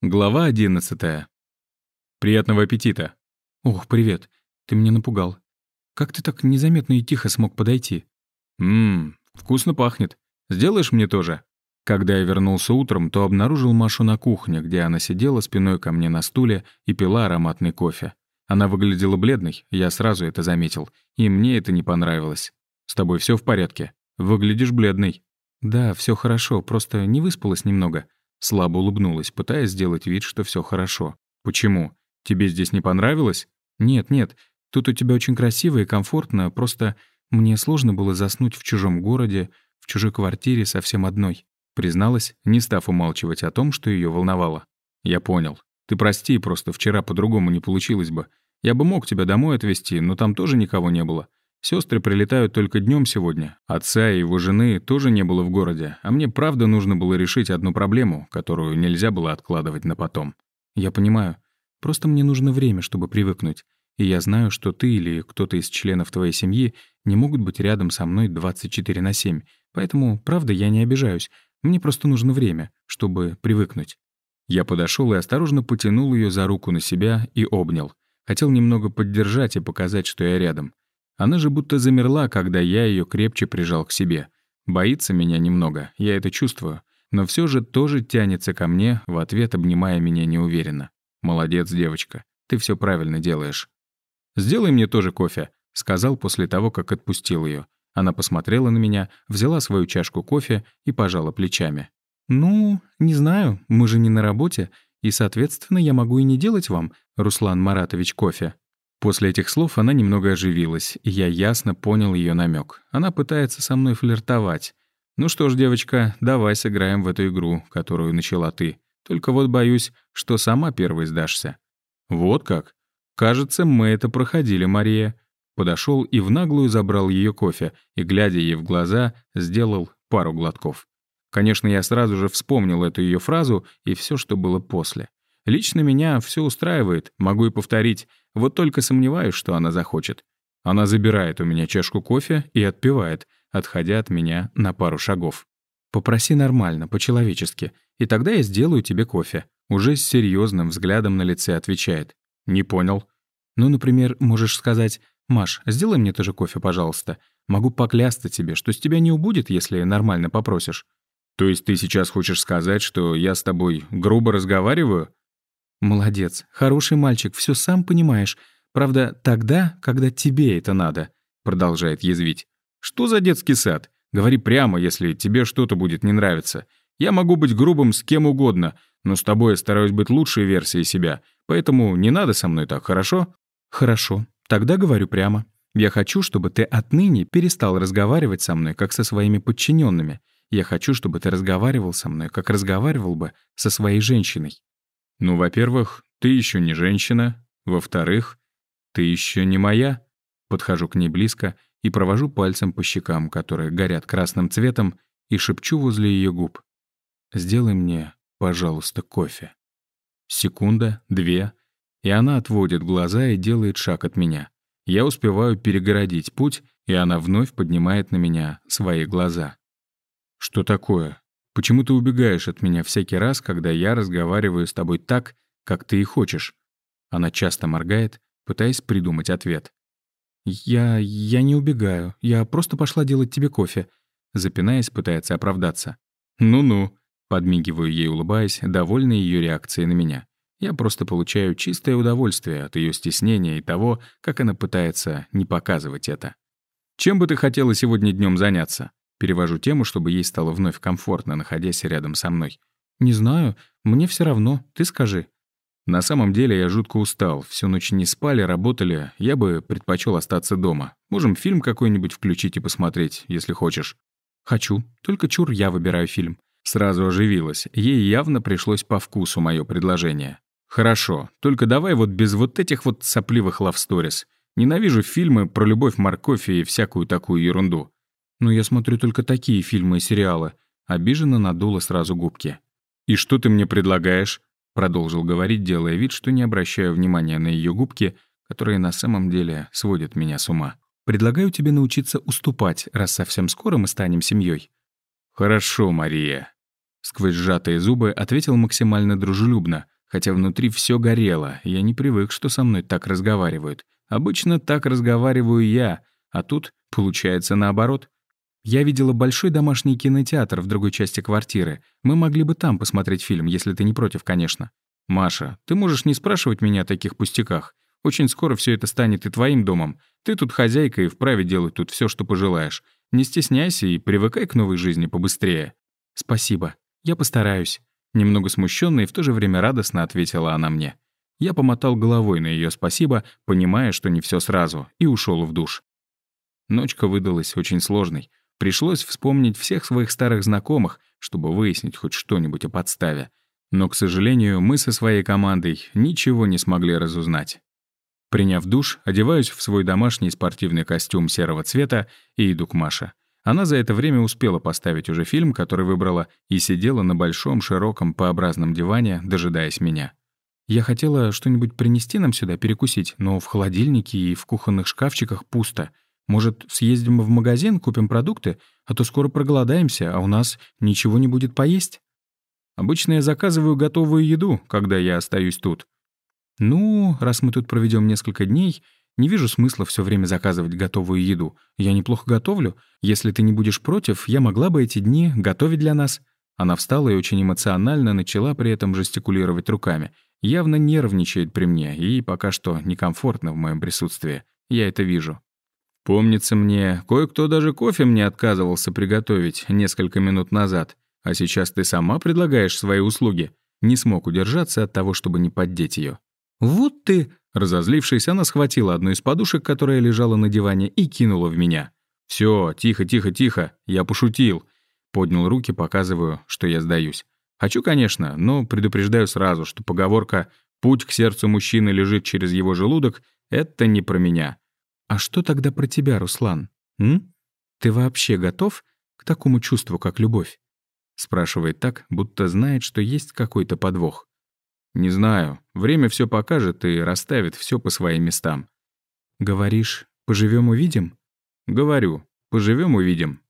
Глава 11. Приятного аппетита. Ох, привет. Ты меня напугал. Как ты так незаметно и тихо смог подойти? Ммм, вкусно пахнет. Сделаешь мне тоже? Когда я вернулся утром, то обнаружил Машу на кухне, где она сидела спиной ко мне на стуле и пила ароматный кофе. Она выглядела бледной, я сразу это заметил, и мне это не понравилось. С тобой все в порядке? Выглядишь бледной. Да, все хорошо, просто не выспалась немного. Слабо улыбнулась, пытаясь сделать вид, что все хорошо. «Почему? Тебе здесь не понравилось?» «Нет, нет. Тут у тебя очень красиво и комфортно, просто мне сложно было заснуть в чужом городе, в чужой квартире совсем одной», призналась, не став умалчивать о том, что ее волновало. «Я понял. Ты прости, просто вчера по-другому не получилось бы. Я бы мог тебя домой отвезти, но там тоже никого не было. Сестры прилетают только днем сегодня. Отца и его жены тоже не было в городе, а мне правда нужно было решить одну проблему, которую нельзя было откладывать на потом. Я понимаю. Просто мне нужно время, чтобы привыкнуть. И я знаю, что ты или кто-то из членов твоей семьи не могут быть рядом со мной 24 на 7. Поэтому, правда, я не обижаюсь. Мне просто нужно время, чтобы привыкнуть. Я подошел и осторожно потянул ее за руку на себя и обнял. Хотел немного поддержать и показать, что я рядом. Она же будто замерла, когда я ее крепче прижал к себе. Боится меня немного, я это чувствую, но все же тоже тянется ко мне, в ответ обнимая меня неуверенно. «Молодец, девочка, ты все правильно делаешь». «Сделай мне тоже кофе», — сказал после того, как отпустил ее. Она посмотрела на меня, взяла свою чашку кофе и пожала плечами. «Ну, не знаю, мы же не на работе, и, соответственно, я могу и не делать вам, Руслан Маратович, кофе». После этих слов она немного оживилась, и я ясно понял ее намек. Она пытается со мной флиртовать. «Ну что ж, девочка, давай сыграем в эту игру, которую начала ты. Только вот боюсь, что сама первой сдашься». «Вот как? Кажется, мы это проходили, Мария». Подошел и в наглую забрал ее кофе, и, глядя ей в глаза, сделал пару глотков. Конечно, я сразу же вспомнил эту ее фразу и все, что было после. Лично меня все устраивает, могу и повторить. Вот только сомневаюсь, что она захочет. Она забирает у меня чашку кофе и отпивает, отходя от меня на пару шагов. «Попроси нормально, по-человечески, и тогда я сделаю тебе кофе». Уже с серьезным взглядом на лице отвечает. «Не понял». «Ну, например, можешь сказать, «Маш, сделай мне тоже кофе, пожалуйста. Могу поклясться тебе, что с тебя не убудет, если нормально попросишь». «То есть ты сейчас хочешь сказать, что я с тобой грубо разговариваю?» «Молодец, хороший мальчик, все сам понимаешь. Правда, тогда, когда тебе это надо», — продолжает язвить. «Что за детский сад? Говори прямо, если тебе что-то будет не нравиться. Я могу быть грубым с кем угодно, но с тобой я стараюсь быть лучшей версией себя, поэтому не надо со мной так, хорошо?» «Хорошо. Тогда говорю прямо. Я хочу, чтобы ты отныне перестал разговаривать со мной, как со своими подчиненными. Я хочу, чтобы ты разговаривал со мной, как разговаривал бы со своей женщиной. Ну, во-первых, ты еще не женщина. Во-вторых, ты еще не моя. Подхожу к ней близко и провожу пальцем по щекам, которые горят красным цветом, и шепчу возле ее губ. «Сделай мне, пожалуйста, кофе». Секунда, две, и она отводит глаза и делает шаг от меня. Я успеваю перегородить путь, и она вновь поднимает на меня свои глаза. «Что такое?» Почему ты убегаешь от меня всякий раз, когда я разговариваю с тобой так, как ты и хочешь?» Она часто моргает, пытаясь придумать ответ. «Я... я не убегаю. Я просто пошла делать тебе кофе», запинаясь, пытается оправдаться. «Ну-ну», — подмигиваю ей, улыбаясь, довольной ее реакцией на меня. Я просто получаю чистое удовольствие от ее стеснения и того, как она пытается не показывать это. «Чем бы ты хотела сегодня днем заняться?» Перевожу тему, чтобы ей стало вновь комфортно, находясь рядом со мной. «Не знаю. Мне все равно. Ты скажи». На самом деле я жутко устал. Всю ночь не спали, работали. Я бы предпочел остаться дома. Можем фильм какой-нибудь включить и посмотреть, если хочешь. Хочу. Только чур я выбираю фильм. Сразу оживилась. Ей явно пришлось по вкусу мое предложение. Хорошо. Только давай вот без вот этих вот сопливых лавсторис. Ненавижу фильмы про любовь, морковь и всякую такую ерунду. «Но я смотрю только такие фильмы и сериалы». Обиженно надула сразу губки. «И что ты мне предлагаешь?» Продолжил говорить, делая вид, что не обращаю внимания на ее губки, которые на самом деле сводят меня с ума. «Предлагаю тебе научиться уступать, раз совсем скоро мы станем семьей. «Хорошо, Мария». Сквозь сжатые зубы ответил максимально дружелюбно, хотя внутри все горело, я не привык, что со мной так разговаривают. Обычно так разговариваю я, а тут получается наоборот. Я видела большой домашний кинотеатр в другой части квартиры. Мы могли бы там посмотреть фильм, если ты не против, конечно. Маша, ты можешь не спрашивать меня о таких пустяках. Очень скоро все это станет и твоим домом. Ты тут хозяйка и вправе делать тут все, что пожелаешь. Не стесняйся и привыкай к новой жизни побыстрее. Спасибо. Я постараюсь. Немного смущенно и в то же время радостно ответила она мне. Я помотал головой на ее спасибо, понимая, что не все сразу, и ушел в душ. Ночка выдалась очень сложной. Пришлось вспомнить всех своих старых знакомых, чтобы выяснить хоть что-нибудь о подставе. Но, к сожалению, мы со своей командой ничего не смогли разузнать. Приняв душ, одеваюсь в свой домашний спортивный костюм серого цвета и иду к Маше. Она за это время успела поставить уже фильм, который выбрала, и сидела на большом, широком, П-образном диване, дожидаясь меня. Я хотела что-нибудь принести нам сюда перекусить, но в холодильнике и в кухонных шкафчиках пусто. Может, съездим в магазин, купим продукты, а то скоро проголодаемся, а у нас ничего не будет поесть? Обычно я заказываю готовую еду, когда я остаюсь тут. Ну, раз мы тут проведем несколько дней, не вижу смысла все время заказывать готовую еду. Я неплохо готовлю. Если ты не будешь против, я могла бы эти дни готовить для нас. Она встала и очень эмоционально начала при этом жестикулировать руками — явно нервничает при мне и пока что некомфортно в моем присутствии. Я это вижу. Помнится мне, кое-кто даже кофе мне отказывался приготовить несколько минут назад, а сейчас ты сама предлагаешь свои услуги. Не смог удержаться от того, чтобы не поддеть ее. «Вот ты!» Разозлившись, она схватила одну из подушек, которая лежала на диване, и кинула в меня. Все, тихо, тихо, тихо, я пошутил». Поднял руки, показываю, что я сдаюсь. Хочу, конечно, но предупреждаю сразу, что поговорка «путь к сердцу мужчины лежит через его желудок» — это не про меня. А что тогда про тебя, Руслан? М? Ты вообще готов к такому чувству, как любовь? Спрашивает так, будто знает, что есть какой-то подвох. Не знаю. Время все покажет и расставит все по своим местам. Говоришь, поживем увидим? Говорю, поживем увидим.